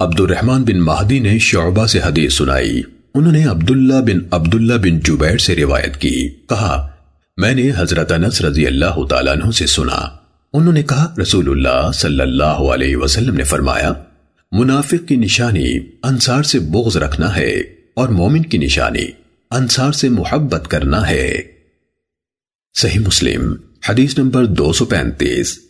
عبد الرحمن بن مہدی نے شعبہ سے حدیث سنائی۔ انہوں نے عبداللہ بن عبداللہ بن جبیر سے روایت کی۔ کہا، میں نے حضرت انس رضی اللہ تعالیٰ عنہ سے سنا۔ انہوں نے کہا رسول اللہ صلی اللہ علیہ وسلم نے فرمایا، منافق کی نشانی انصار سے بغض رکھنا ہے اور مومن کی نشانی انصار سے محبت کرنا ہے۔ صحیح مسلم، حدیث نمبر دو سو پینتیس۔